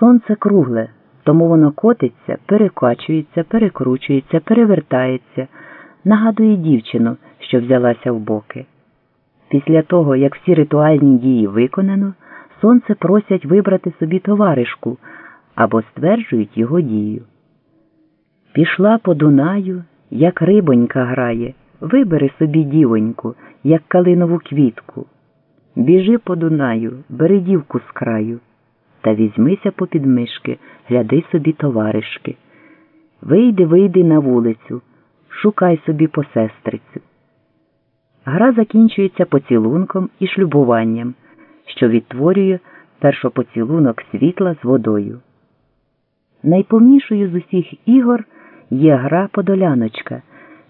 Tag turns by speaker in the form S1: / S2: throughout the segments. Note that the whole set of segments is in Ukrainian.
S1: Сонце кругле, тому воно котиться, перекачується, перекручується, перевертається, нагадує дівчину, що взялася в боки. Після того, як всі ритуальні дії виконано, сонце просять вибрати собі товаришку або стверджують його дію. Пішла по Дунаю, як рибонька грає, вибери собі дівоньку, як калинову квітку. Біжи по Дунаю, бери дівку з краю, та візьмися по підмишки, гляди собі товаришки. Вийди, вийди на вулицю, шукай собі посестрицю. Гра закінчується поцілунком і шлюбуванням, що відтворює першопоцілунок світла з водою. Найповнішою з усіх ігор є гра Подоляночка,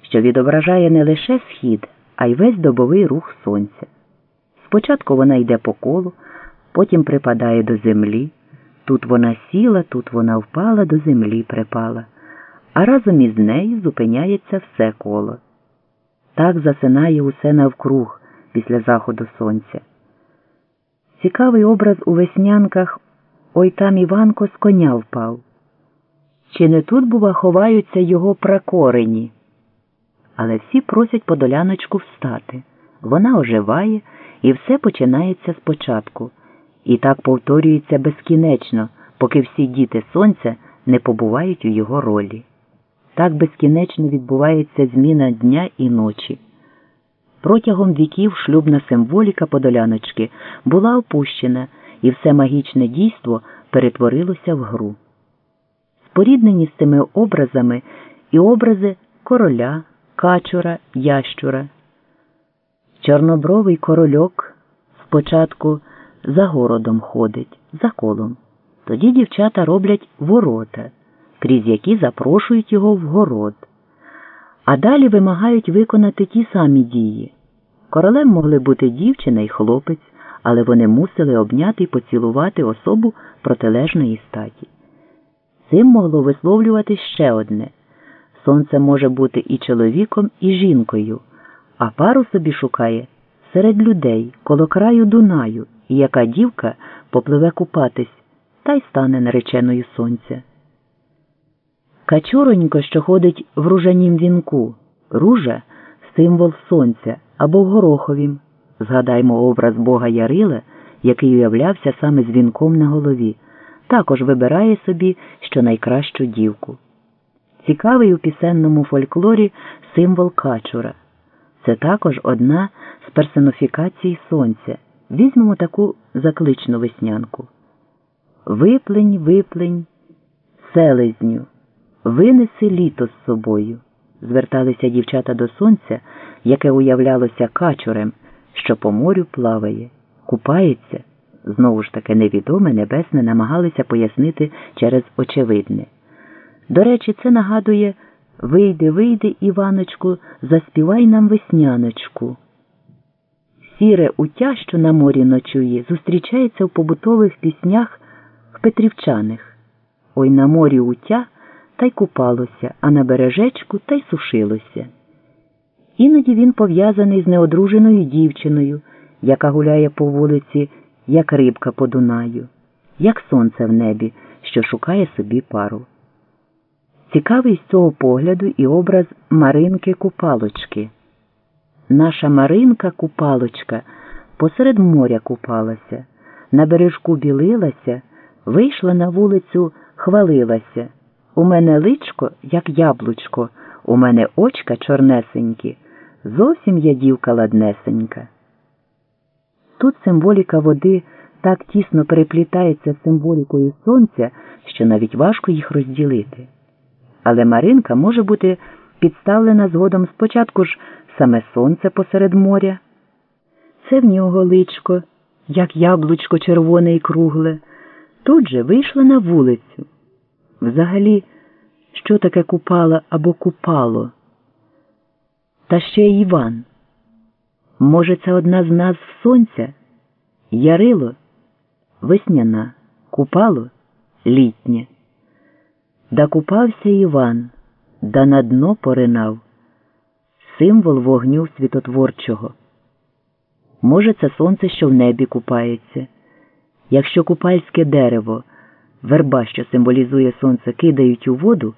S1: що відображає не лише схід, а й весь добовий рух сонця. Спочатку вона йде по колу, потім припадає до землі. Тут вона сіла, тут вона впала, до землі припала, а разом із нею зупиняється все коло. Так засинає усе навкруг після заходу сонця. Цікавий образ у веснянках ой там Іванко з коня впав. Чи не тут, бува, ховаються його пракорені? Але всі просять подоляночку встати. Вона оживає, і все починається спочатку. І так повторюється безкінечно, поки всі діти сонця не побувають у його ролі. Так безкінечно відбувається зміна дня і ночі. Протягом віків шлюбна символіка подоляночки була опущена, і все магічне дійство перетворилося в гру. Споріднені з цими образами і образи короля, качура, ящура. Чорнобровий корольок спочатку за городом ходить, за колом. Тоді дівчата роблять ворота, крізь які запрошують його в город. А далі вимагають виконати ті самі дії. Королем могли бути дівчина і хлопець, але вони мусили обняти і поцілувати особу протилежної статі. Цим могло висловлювати ще одне сонце може бути і чоловіком, і жінкою, а пару собі шукає серед людей, коло краю Дунаю, і яка дівка попливе купатись та й стане нареченою сонця. Качуронько, що ходить в ружанім вінку, ружа символ сонця або гороховім. Згадаймо образ Бога Ярила, який уявлявся саме з вінком на голові, також вибирає собі щонайкращу дівку. Цікавий у пісенному фольклорі символ качура. Це також одна з персоніфікацій сонця. Візьмемо таку закличну веснянку. Виплень, виплень, селезню, винеси літо з собою. Зверталися дівчата до сонця, яке уявлялося качурем, що по морю плаває, купається. Знову ж таки невідоме небесне намагалися пояснити через очевидне. До речі, це нагадує Вийди, вийди, Іваночку, заспівай нам весняночку. Сіре уття, що на морі ночує, зустрічається в побутових піснях в петрівчаних. Ой на морі уття та й купалося, а на бережечку та й сушилося. Іноді він пов'язаний з неодруженою дівчиною, яка гуляє по вулиці, як рибка по Дунаю, як сонце в небі, що шукає собі пару. Цікавий з цього погляду і образ Маринки Купалочки. Наша Маринка Купалочка посеред моря купалася, на бережку білилася, вийшла на вулицю, хвалилася. У мене личко, як яблучко, у мене очка чорнесенькі, зовсім я дівка ладнесенька. Тут символіка води так тісно переплітається з символікою сонця, що навіть важко їх розділити але Маринка може бути підставлена згодом спочатку ж саме сонце посеред моря. Це в нього личко, як яблучко червоне і кругле. Тут же вийшла на вулицю. Взагалі, що таке купала або купало? Та ще й Іван. Може, це одна з назв сонця? Ярило весняна, купало літнє. Да купався Іван, да на дно поринав, символ вогню світотворчого. Може, це сонце, що в небі купається, якщо купальське дерево, верба, що символізує сонце, кидають у воду,